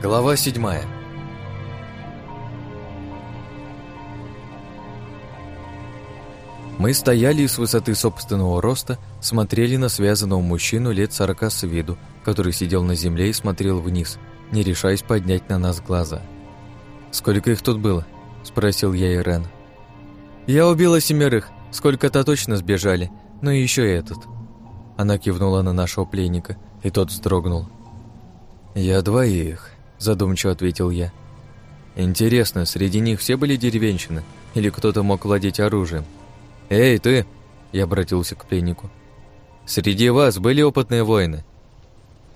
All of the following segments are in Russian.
Глава седьмая Мы стояли с высоты собственного роста смотрели на связанного мужчину лет сорока с виду, который сидел на земле и смотрел вниз, не решаясь поднять на нас глаза. «Сколько их тут было?» – спросил я Ирен. «Я убила семерых, сколько-то точно сбежали, еще и этот». Она кивнула на нашего пленника, и тот вздрогнул. «Я двоих», – задумчиво ответил я. «Интересно, среди них все были деревенщины? Или кто-то мог владеть оружием?» «Эй, ты!» – я обратился к пленнику. «Среди вас были опытные воины?»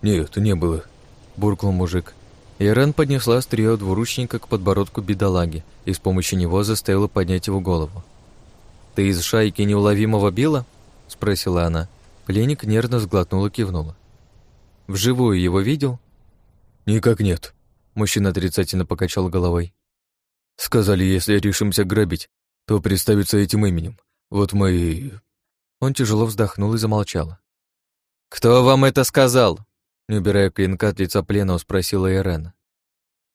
«Нет, не было», – буркнул мужик. Ирен поднесла острие двуручника к подбородку бедолаги и с помощью него заставила поднять его голову. «Ты из шайки неуловимого била?» – спросила она. Пленник нервно сглотнул и кивнула. «Вживую его видел?» «Никак нет», – мужчина отрицательно покачал головой. «Сказали, если решимся грабить, то представиться этим именем. Вот мы...» Он тяжело вздохнул и замолчал. «Кто вам это сказал?» Не убирая клинка от лица пленного, спросила Ирена.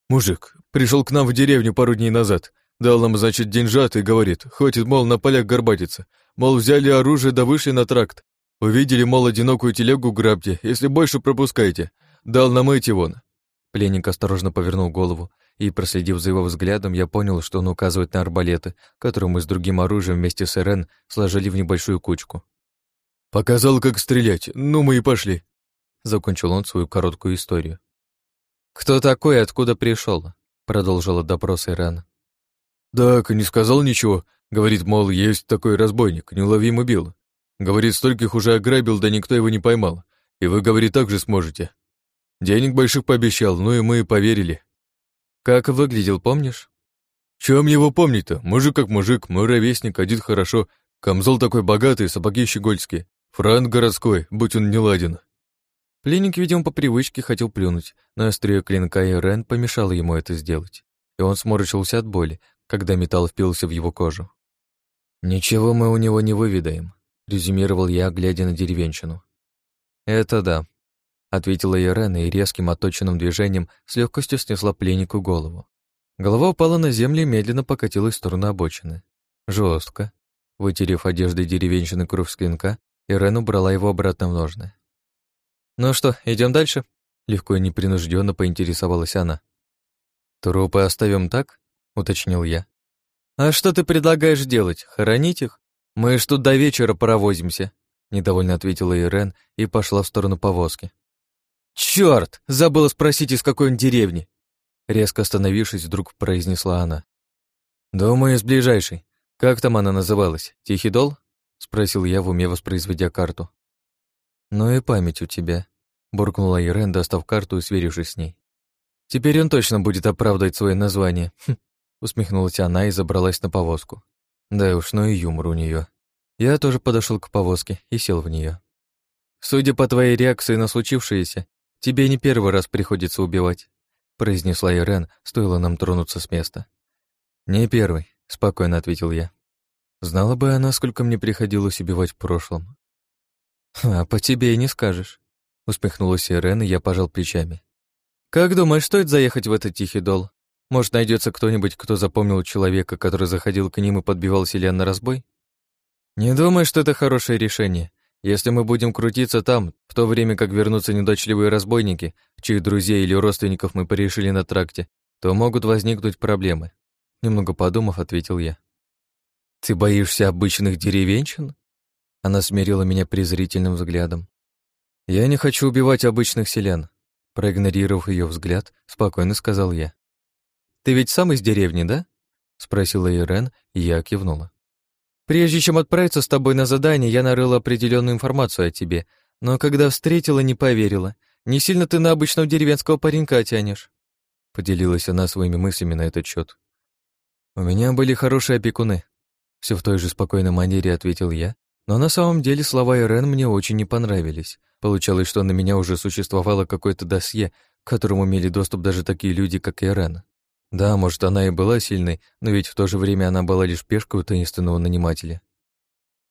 «Мужик, пришел к нам в деревню пару дней назад. Дал нам, значит, деньжат и говорит, хватит, мол, на полях горбатиться. Мол, взяли оружие да вышли на тракт. Увидели, мол, одинокую телегу грабьте, если больше пропускайте. Дал нам эти вон». Пленник осторожно повернул голову, и, проследив за его взглядом, я понял, что он указывает на арбалеты, которые мы с другим оружием вместе с Ирен сложили в небольшую кучку. «Показал, как стрелять, ну мы и пошли», — закончил он свою короткую историю. «Кто такой и откуда пришел? продолжила допрос Ирен. «Так, не сказал ничего. Говорит, мол, есть такой разбойник, неуловимо бил. Говорит, стольких уже ограбил, да никто его не поймал. И вы, говорит, так же сможете. Денег больших пообещал, ну и мы поверили. Как выглядел, помнишь? Чем его помнить-то? Мужик как мужик, мой ровесник, одет хорошо, камзол такой богатый, сапоги щегольские, франк городской, будь он не ладен. Пленник, видимо, по привычке хотел плюнуть, но острие клинка и Рен помешало ему это сделать, и он сморщился от боли, когда металл впился в его кожу. «Ничего мы у него не выведаем», — резюмировал я, глядя на деревенщину. «Это да», ответила Ирена и резким отточенным движением с легкостью снесла пленнику голову. Голова упала на землю и медленно покатилась в сторону обочины. Жестко. Вытерев одеждой деревенщины кровь с клинка, Ирен убрала его обратно в ножны. «Ну что, идем дальше?» Легко и непринужденно поинтересовалась она. «Трупы оставим так?» — уточнил я. «А что ты предлагаешь делать? Хоронить их? Мы ж тут до вечера провозимся», — недовольно ответила Ирен и пошла в сторону повозки. «Чёрт! Забыла спросить, из какой он деревни!» Резко остановившись, вдруг произнесла она. «Думаю, из ближайшей. Как там она называлась? Тихий дол?» Спросил я в уме, воспроизведя карту. «Ну и память у тебя», — буркнула Ирен, достав карту и сверившись с ней. «Теперь он точно будет оправдывать свое название», хм, усмехнулась она и забралась на повозку. Да уж, ну и юмор у нее. Я тоже подошел к повозке и сел в нее. «Судя по твоей реакции на случившееся, «Тебе не первый раз приходится убивать», — произнесла Ирен, стоило нам тронуться с места. «Не первый», — спокойно ответил я. Знала бы она, сколько мне приходилось убивать в прошлом. «А по тебе и не скажешь», — усмехнулась Ирен, и я пожал плечами. «Как думаешь, стоит заехать в этот тихий дол? Может, найдется кто-нибудь, кто запомнил человека, который заходил к ним и подбивал селян на разбой? Не думаю, что это хорошее решение. Если мы будем крутиться там, в то время как вернутся недочливые разбойники, чьих друзей или родственников мы порешили на тракте, то могут возникнуть проблемы. Немного подумав, ответил я. «Ты боишься обычных деревенщин?» Она смирила меня презрительным взглядом. «Я не хочу убивать обычных селян», проигнорировав ее взгляд, спокойно сказал я. «Ты ведь сам из деревни, да?» спросила Ирен, и я кивнула. Прежде чем отправиться с тобой на задание, я нарыла определенную информацию о тебе, но когда встретила, не поверила. Не сильно ты на обычного деревенского паренька тянешь. Поделилась она своими мыслями на этот счет. У меня были хорошие опекуны. Все в той же спокойной манере ответил я, но на самом деле слова Ирен мне очень не понравились. Получалось, что на меня уже существовало какое-то досье, к которому имели доступ даже такие люди, как Ирен. Да, может, она и была сильной, но ведь в то же время она была лишь пешкой у таинственного нанимателя.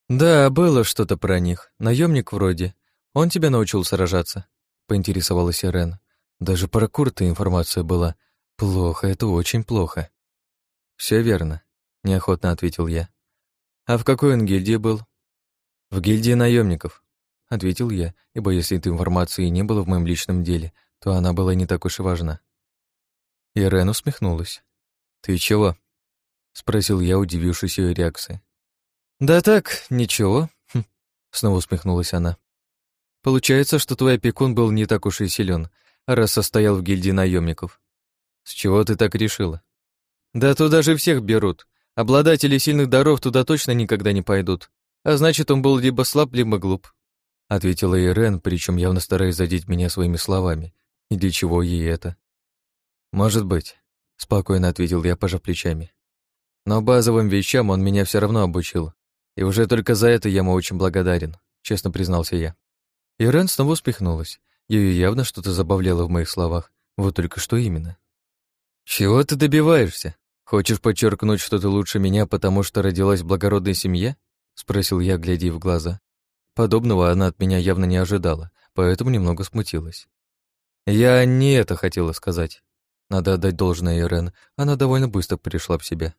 Да, было что-то про них. Наемник вроде. Он тебя научил сражаться, поинтересовалась Ирен. Даже про Курта информация была. Плохо, это очень плохо. Все верно, неохотно ответил я. А в какой он гильдии был? В гильдии наемников, ответил я, ибо если этой информации не было в моем личном деле, то она была не так уж и важна. Ирен усмехнулась. «Ты чего?» — спросил я, удивившись ее реакции. «Да так, ничего», хм, — снова усмехнулась она. «Получается, что твой опекун был не так уж и силен, раз состоял в гильдии наемников. С чего ты так решила? Да туда же всех берут. Обладатели сильных даров туда точно никогда не пойдут. А значит, он был либо слаб, либо глуп. Ответила Ирен, причем явно стараясь задеть меня своими словами. И для чего ей это? Может быть, спокойно ответил я, пожав плечами. Но базовым вещам он меня все равно обучил. И уже только за это я ему очень благодарен, честно признался я. Ирен снова успехнулась. Ее явно что-то забавляло в моих словах. Вот только что именно. «Чего ты добиваешься? Хочешь подчеркнуть, что ты лучше меня, потому что родилась в благородной семье?» — спросил я, глядя в глаза. Подобного она от меня явно не ожидала, поэтому немного смутилась. «Я не это хотела сказать». Надо отдать должное Ирен, она довольно быстро пришла в себя.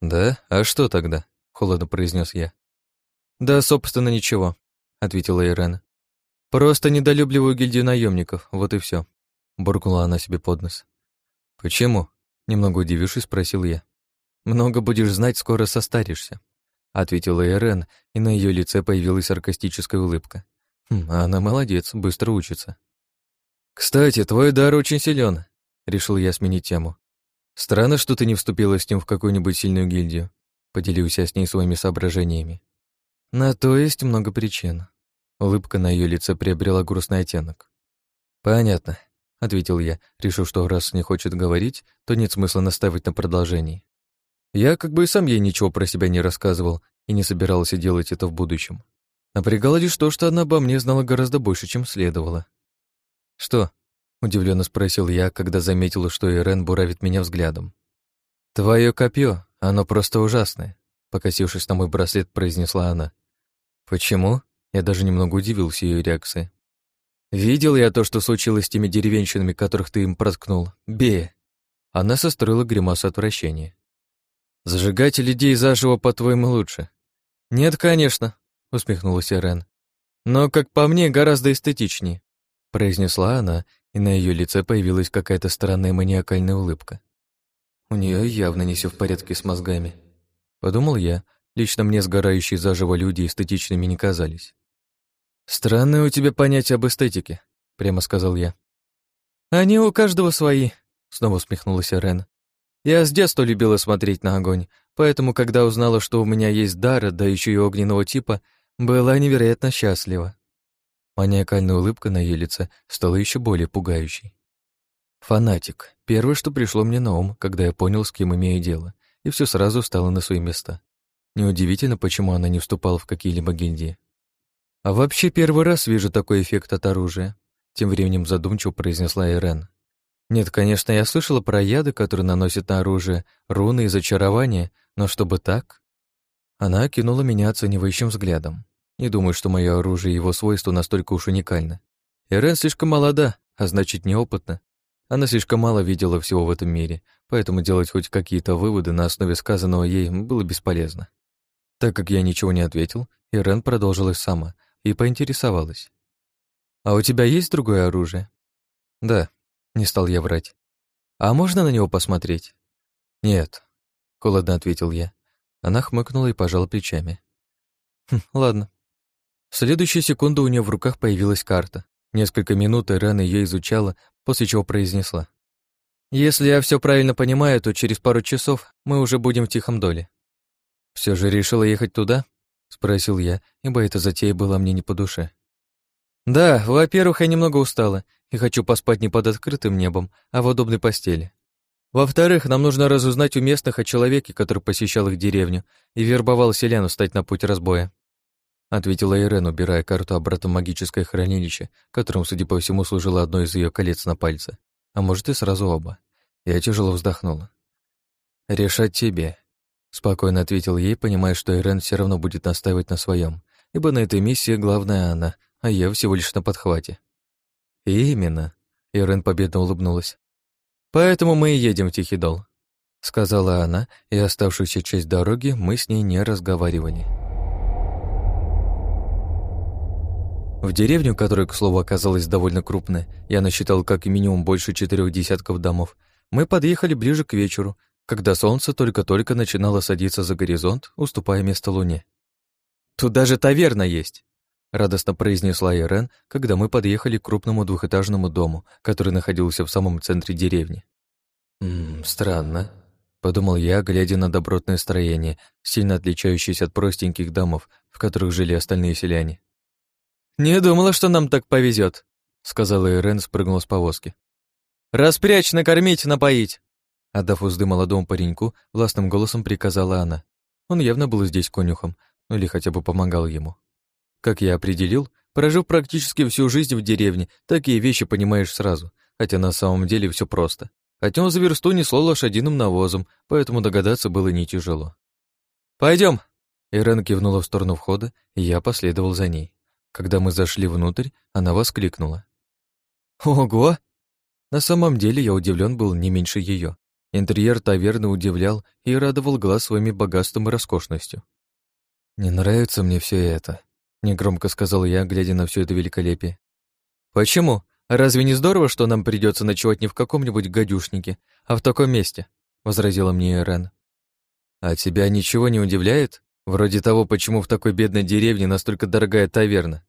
«Да? А что тогда?» — холодно произнес я. «Да, собственно, ничего», — ответила Ирен. «Просто недолюбливаю гильдию наемников, вот и все. буркнула она себе под нос. «Почему?» — немного удивившись, спросил я. «Много будешь знать, скоро состаришься», — ответила Ирен, и на ее лице появилась саркастическая улыбка. Хм, а она молодец, быстро учится. «Кстати, твой дар очень силен, решил я сменить тему. «Странно, что ты не вступила с ним в какую-нибудь сильную гильдию», — поделился с ней своими соображениями. «На то есть много причин», Улыбка на ее лице приобрела грустный оттенок. «Понятно», — ответил я, решив, что раз не хочет говорить, то нет смысла настаивать на продолжении. Я как бы и сам ей ничего про себя не рассказывал и не собирался делать это в будущем. Напрягало лишь то, что она обо мне знала гораздо больше, чем следовало. «Что?» — удивленно спросил я, когда заметил, что Ирен буравит меня взглядом. «Твое копье, оно просто ужасное», — покосившись на мой браслет, произнесла она. «Почему?» Я даже немного удивился ее реакции. «Видел я то, что случилось с теми деревенщинами, которых ты им проткнул. Бе!» Она состроила гримасу отвращения. «Зажигать людей заживо, по-твоему, лучше?» «Нет, конечно», — усмехнулась Ирен. «Но, как по мне, гораздо эстетичнее», — произнесла она, и на ее лице появилась какая-то странная маниакальная улыбка. «У нее явно не все в порядке с мозгами», — подумал я. Лично мне сгорающие заживо люди эстетичными не казались. «Странное у тебя понятие об эстетике», — прямо сказал я. «Они у каждого свои», — снова усмехнулась Рен. «Я с детства любила смотреть на огонь, поэтому, когда узнала, что у меня есть дар, да еще и огненного типа, была невероятно счастлива». Маниакальная улыбка на ее лице стала еще более пугающей. «Фанатик» — первое, что пришло мне на ум, когда я понял, с кем имею дело, и все сразу стало на свои места. Неудивительно, почему она не вступала в какие-либо гильдии. А вообще первый раз вижу такой эффект от оружия, тем временем задумчиво произнесла Ирен. Нет, конечно, я слышала про яды, которые наносят на оружие, руны и зачарования, но чтобы так? Она кинула меня оценивающим взглядом. Не думаю, что мое оружие и его свойства настолько уж уникальны. Ирен слишком молода, а значит, неопытна. Она слишком мало видела всего в этом мире, поэтому делать хоть какие-то выводы на основе сказанного ей было бесполезно. Так как я ничего не ответил, Ирен продолжила сама — и поинтересовалась. «А у тебя есть другое оружие?» «Да», — не стал я врать. «А можно на него посмотреть?» «Нет», — холодно ответил я. Она хмыкнула и пожала плечами. «Хм, ладно». В следующую секунду у нее в руках появилась карта. Несколько минут Ирен ее изучала, после чего произнесла. «Если я все правильно понимаю, то через пару часов мы уже будем в Тихом Доле». Все же решила ехать туда?» — спросил я, ибо эта затея была мне не по душе. «Да, во-первых, я немного устала и хочу поспать не под открытым небом, а в удобной постели. Во-вторых, нам нужно разузнать у местных о человеке, который посещал их деревню и вербовал селян стать на путь разбоя», — ответила Ирен, убирая карту обратно в магическое хранилище, которым, судя по всему, служило одно из ее колец на пальце, а может и сразу оба. Я тяжело вздохнула. «Решать тебе», Спокойно ответил ей, понимая, что Ирен все равно будет настаивать на своем, ибо на этой миссии главная она, а я всего лишь на подхвате. И именно. Ирен победно улыбнулась. «Поэтому мы и едем в Тихий Дол», — сказала она, и оставшуюся часть дороги мы с ней не разговаривали. В деревню, которая, к слову, оказалась довольно крупной, я насчитал как минимум больше четырех десятков домов, мы подъехали ближе к вечеру, когда солнце только-только начинало садиться за горизонт, уступая место луне. «Тут даже таверна есть!» — радостно произнесла Ирен, когда мы подъехали к крупному двухэтажному дому, который находился в самом центре деревни. «Ммм, странно», — подумал я, глядя на добротное строение, сильно отличающееся от простеньких домов, в которых жили остальные селяне. «Не думала, что нам так повезет, сказала Ирен, спрыгнула с повозки. «Распрячь, накормить, напоить!» Отдав узды молодому пареньку, властным голосом приказала она. Он явно был здесь конюхом, ну или хотя бы помогал ему. Как я определил, прожив практически всю жизнь в деревне, такие вещи понимаешь сразу, хотя на самом деле все просто. Отнёс за версту несло лошадиным навозом, поэтому догадаться было не тяжело. Пойдем. Ирен кивнула в сторону входа, и я последовал за ней. Когда мы зашли внутрь, она воскликнула. «Ого!» На самом деле я удивлен был не меньше ее. Интерьер таверны удивлял и радовал глаз своими богатством и роскошностью. «Не нравится мне все это», — негромко сказал я, глядя на все это великолепие. «Почему? Разве не здорово, что нам придется ночевать не в каком-нибудь гадюшнике, а в таком месте?» — возразила мне Ирен. «А тебя ничего не удивляет? Вроде того, почему в такой бедной деревне настолько дорогая таверна?»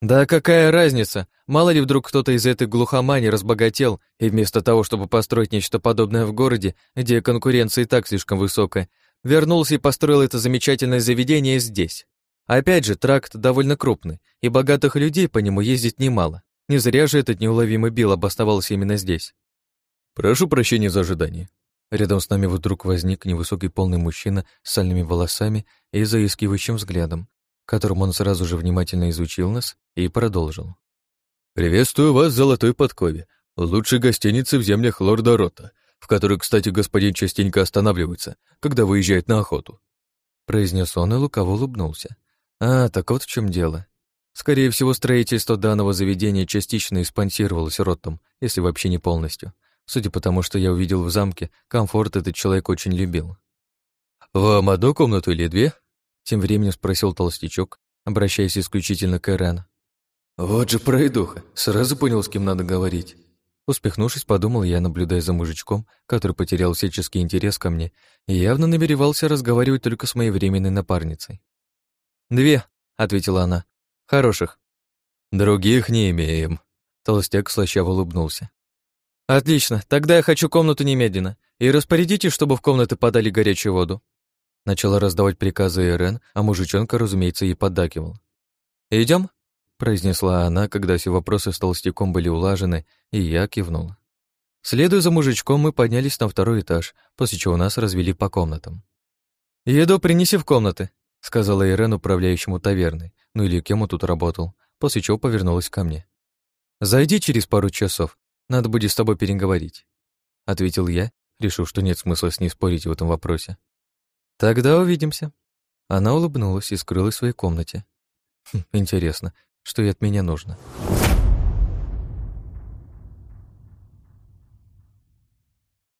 Да какая разница? Мало ли вдруг кто-то из этой глухомани разбогател, и вместо того, чтобы построить нечто подобное в городе, где конкуренция и так слишком высокая, вернулся и построил это замечательное заведение здесь. Опять же, тракт довольно крупный, и богатых людей по нему ездить немало. Не зря же этот неуловимый Билл обосновался именно здесь. «Прошу прощения за ожидание». Рядом с нами вдруг возник невысокий полный мужчина с сальными волосами и заискивающим взглядом, которым он сразу же внимательно изучил нас и продолжил. «Приветствую вас в Золотой Подкове, лучшей гостинице в землях Лорда Рота, в которой, кстати, господин частенько останавливается, когда выезжает на охоту». Произнес он и лукаво улыбнулся. «А, так вот в чем дело. Скорее всего, строительство данного заведения частично спонсировалось Ротом, если вообще не полностью. Судя по тому, что я увидел в замке, комфорт этот человек очень любил». «Вам одну комнату или две?» Тем временем спросил толстячок, обращаясь исключительно к Эрен. «Вот же пройдуха, сразу понял, с кем надо говорить». Успехнувшись, подумал я, наблюдая за мужичком, который потерял всяческий интерес ко мне и явно намеревался разговаривать только с моей временной напарницей. «Две», — ответила она. «Хороших». «Других не имеем», — толстяк слащаво улыбнулся. «Отлично, тогда я хочу комнату немедленно. И распорядитесь, чтобы в комнаты подали горячую воду». Начала раздавать приказы Ирен, а мужичонка, разумеется, ей поддакивал. Идем? произнесла она, когда все вопросы с толстяком были улажены, и я кивнул. Следуя за мужичком, мы поднялись на второй этаж, после чего нас развели по комнатам. «Еду принеси в комнаты», — сказала Ирен управляющему таверной, ну или кем он тут работал, после чего повернулась ко мне. «Зайди через пару часов, надо будет с тобой переговорить», — ответил я, решив, что нет смысла с ней спорить в этом вопросе. «Тогда увидимся». Она улыбнулась и скрылась в своей комнате. Хм, интересно, что ей от меня нужно.